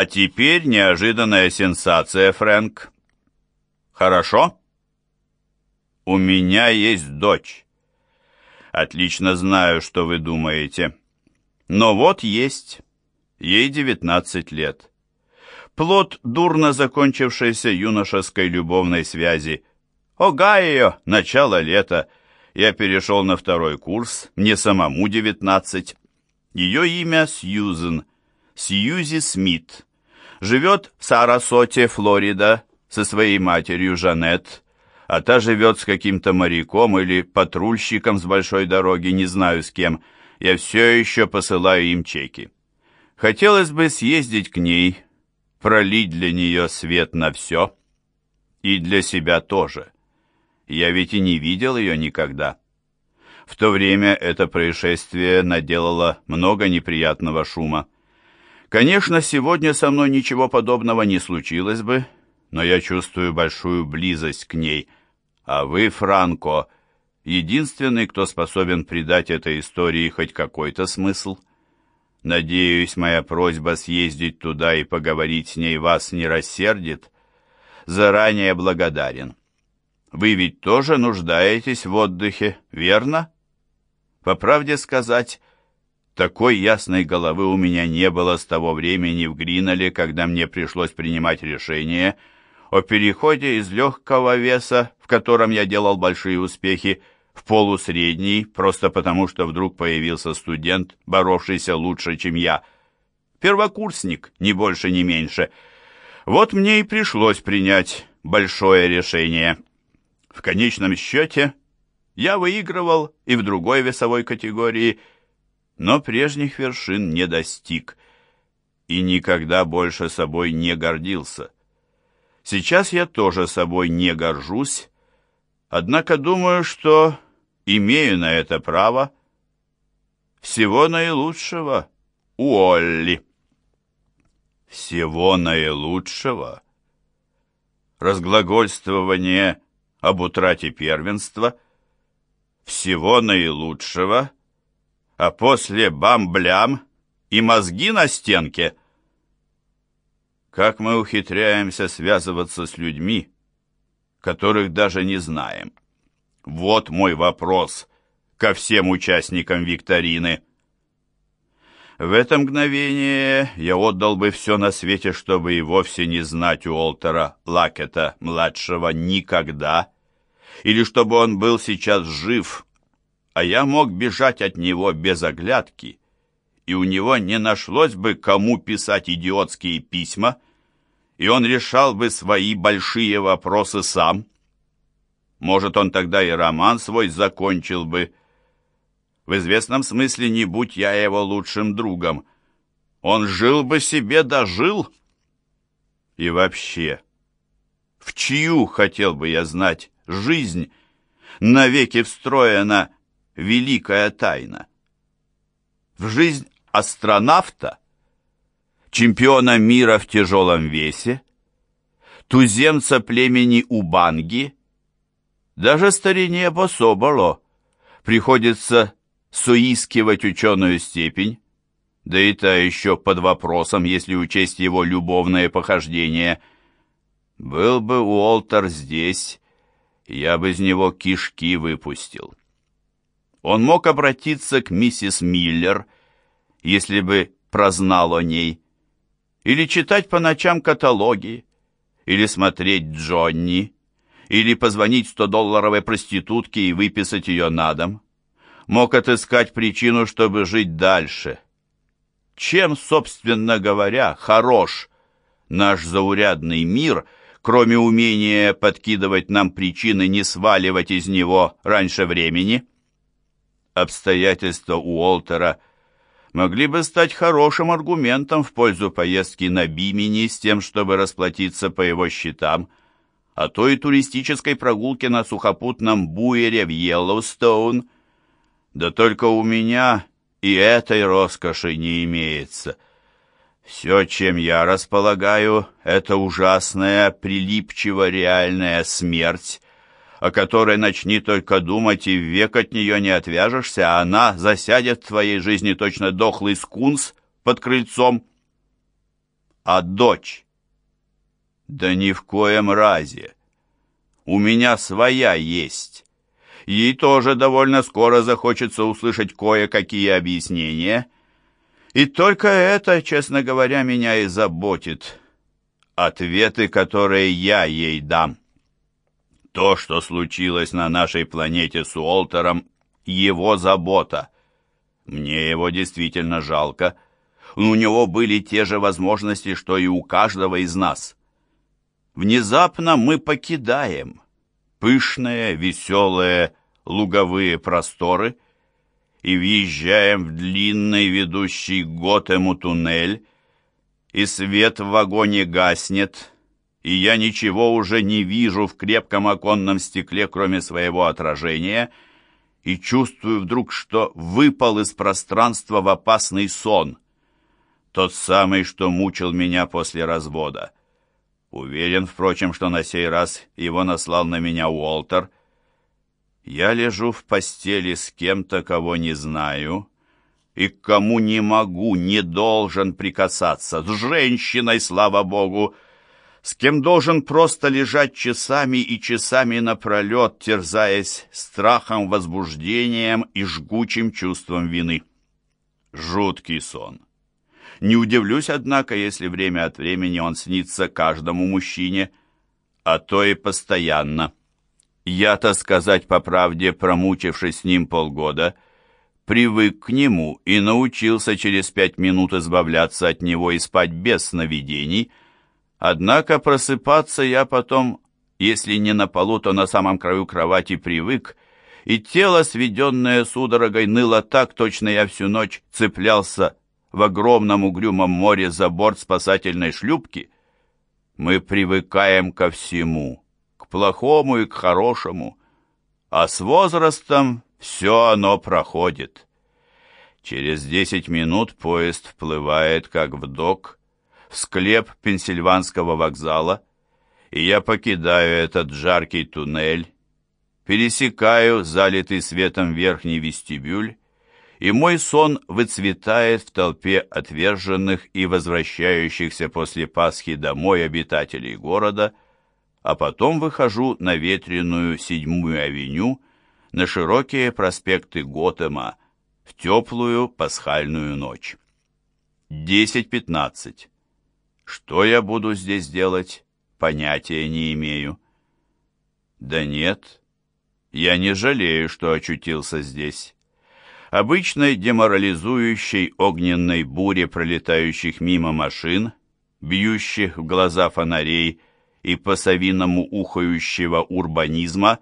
А теперь неожиданная сенсация, Фрэнк. Хорошо? У меня есть дочь. Отлично знаю, что вы думаете. Но вот есть. Ей 19 лет. Плод дурно закончившейся юношеской любовной связи. Огайо, начало лета. Я перешел на второй курс, мне самому 19. Ее имя Сьюзен. Сьюзи Смит. Живет в Сарасоте, Флорида, со своей матерью Жанет, а та живет с каким-то моряком или патрульщиком с большой дороги, не знаю с кем. Я все еще посылаю им чеки. Хотелось бы съездить к ней, пролить для нее свет на все. И для себя тоже. Я ведь и не видел ее никогда. В то время это происшествие наделало много неприятного шума. Конечно, сегодня со мной ничего подобного не случилось бы, но я чувствую большую близость к ней. А вы, Франко, единственный, кто способен придать этой истории хоть какой-то смысл. Надеюсь, моя просьба съездить туда и поговорить с ней вас не рассердит. Заранее благодарен. Вы ведь тоже нуждаетесь в отдыхе, верно? По правде сказать, такой ясной головы у меня не было с того времени в Гриноле, когда мне пришлось принимать решение о переходе из легкого веса, в котором я делал большие успехи, в полусредний, просто потому что вдруг появился студент, боровшийся лучше, чем я. Первокурсник, ни больше, ни меньше. Вот мне и пришлось принять большое решение. В конечном счете я выигрывал и в другой весовой категории – но прежних вершин не достиг и никогда больше собой не гордился. Сейчас я тоже собой не горжусь, однако думаю, что имею на это право. Всего наилучшего, Уолли. Всего наилучшего? Разглагольствование об утрате первенства? Всего наилучшего — а после бам-блям и мозги на стенке. Как мы ухитряемся связываться с людьми, которых даже не знаем? Вот мой вопрос ко всем участникам викторины. В это мгновение я отдал бы все на свете, чтобы и вовсе не знать Уолтера Лакета-младшего никогда, или чтобы он был сейчас жив, а я мог бежать от него без оглядки, и у него не нашлось бы кому писать идиотские письма, и он решал бы свои большие вопросы сам. Может, он тогда и роман свой закончил бы. В известном смысле, не будь я его лучшим другом, он жил бы себе дожил. И вообще, в чью, хотел бы я знать, жизнь навеки встроена великая тайна. В жизнь астронавта, чемпиона мира в тяжелом весе, туземца племени Убанги, даже старине Бособоло приходится соискивать ученую степень, да и та еще под вопросом, если учесть его любовное похождение. Был бы Уолтер здесь, я бы из него кишки выпустил. Он мог обратиться к миссис Миллер, если бы прознал о ней, или читать по ночам каталоги, или смотреть Джонни, или позвонить 100-долларовой проститутке и выписать ее на дом. Мог отыскать причину, чтобы жить дальше. Чем, собственно говоря, хорош наш заурядный мир, кроме умения подкидывать нам причины не сваливать из него раньше времени? Обстоятельства Уолтера могли бы стать хорошим аргументом в пользу поездки на Бимини с тем, чтобы расплатиться по его счетам, а то и туристической прогулки на сухопутном буере в Йеллоустоун. Да только у меня и этой роскоши не имеется. Все, чем я располагаю, это ужасная, прилипчиво реальная смерть, о которой начни только думать, и век от нее не отвяжешься, а она засядет в твоей жизни точно дохлый скунс под крыльцом. а дочь. Да ни в коем разе. У меня своя есть. Ей тоже довольно скоро захочется услышать кое-какие объяснения. И только это, честно говоря, меня и заботит. Ответы, которые я ей дам. То, что случилось на нашей планете с Уолтером, его забота. Мне его действительно жалко. У него были те же возможности, что и у каждого из нас. Внезапно мы покидаем пышные, веселые, луговые просторы и въезжаем в длинный ведущий к Готему туннель, и свет в вагоне гаснет, и я ничего уже не вижу в крепком оконном стекле, кроме своего отражения, и чувствую вдруг, что выпал из пространства в опасный сон, тот самый, что мучил меня после развода. Уверен, впрочем, что на сей раз его наслал на меня Уолтер. Я лежу в постели с кем-то, кого не знаю, и к кому не могу, не должен прикасаться, с женщиной, слава богу, с кем должен просто лежать часами и часами напролет, терзаясь страхом, возбуждением и жгучим чувством вины. Жуткий сон. Не удивлюсь, однако, если время от времени он снится каждому мужчине, а то и постоянно. Я-то, сказать по правде, промучившись с ним полгода, привык к нему и научился через пять минут избавляться от него и спать без сновидений, однако просыпаться я потом, если не на полу, то на самом краю кровати привык, и тело, сведенное судорогой, ныло так, точно я всю ночь цеплялся в огромном угрюмом море за борт спасательной шлюпки, мы привыкаем ко всему, к плохому и к хорошему, а с возрастом все оно проходит. Через десять минут поезд вплывает, как в док, склеп Пенсильванского вокзала, и я покидаю этот жаркий туннель, пересекаю залитый светом верхний вестибюль и мой сон выцветает в толпе отверженных и возвращающихся после Пасхи домой обитателей города, а потом выхожу на ветреную седьмую авеню, на широкие проспекты Готэма, в теплую пасхальную ночь. 10.15. Что я буду здесь делать, понятия не имею. Да нет, я не жалею, что очутился здесь обычной деморализующей огненной буре пролетающих мимо машин, бьющих в глаза фонарей и по-совиному ухающего урбанизма,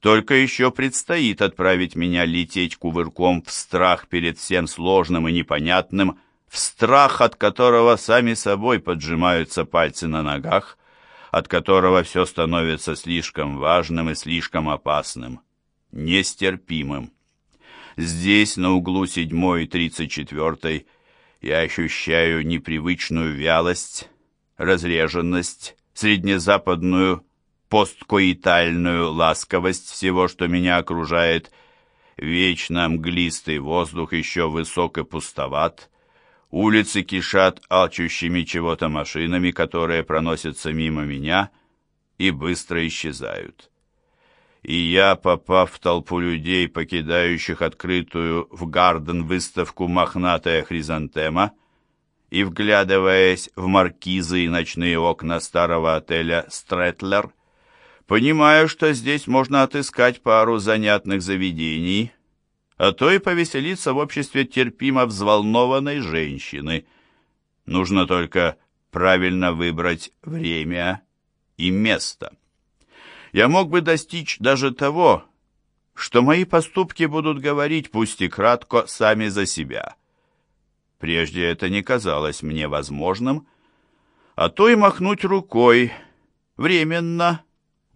только еще предстоит отправить меня лететь кувырком в страх перед всем сложным и непонятным, в страх, от которого сами собой поджимаются пальцы на ногах, от которого все становится слишком важным и слишком опасным, нестерпимым. Здесь, на углу 7 и 34, я ощущаю непривычную вялость, разреженность, среднезападную посткоитальную ласковость всего, что меня окружает. Вечно мглистый воздух еще высок и пустоват. Улицы кишат алчущими чего-то машинами, которые проносятся мимо меня и быстро исчезают. И я, попав в толпу людей, покидающих открытую в Гарден выставку «Мохнатая хризантема», и вглядываясь в маркизы и ночные окна старого отеля «Стрэтлер», понимаю, что здесь можно отыскать пару занятных заведений, а то и повеселиться в обществе терпимо взволнованной женщины. Нужно только правильно выбрать время и место я мог бы достичь даже того, что мои поступки будут говорить, пусть и кратко, сами за себя. Прежде это не казалось мне возможным, а то и махнуть рукой, временно,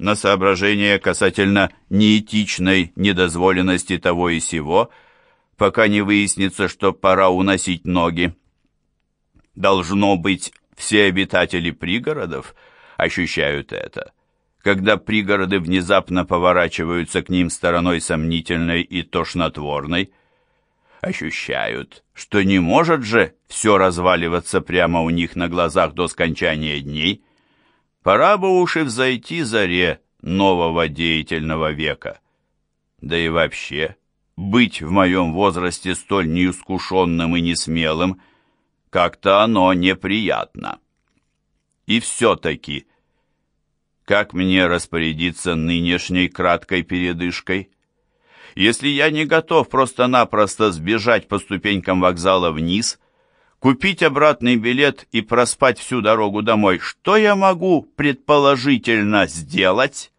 на соображение касательно неэтичной недозволенности того и сего, пока не выяснится, что пора уносить ноги. Должно быть, все обитатели пригородов ощущают это когда пригороды внезапно поворачиваются к ним стороной сомнительной и тошнотворной. ощущают, что не может же все разваливаться прямо у них на глазах до скончания дней. Пора бы уж и взойти заре нового деятельного века. Да и вообще, быть в моем возрасте столь неискушенным и несмелым, как-то оно неприятно. И все-таки, как мне распорядиться нынешней краткой передышкой? Если я не готов просто-напросто сбежать по ступенькам вокзала вниз, купить обратный билет и проспать всю дорогу домой, что я могу предположительно сделать?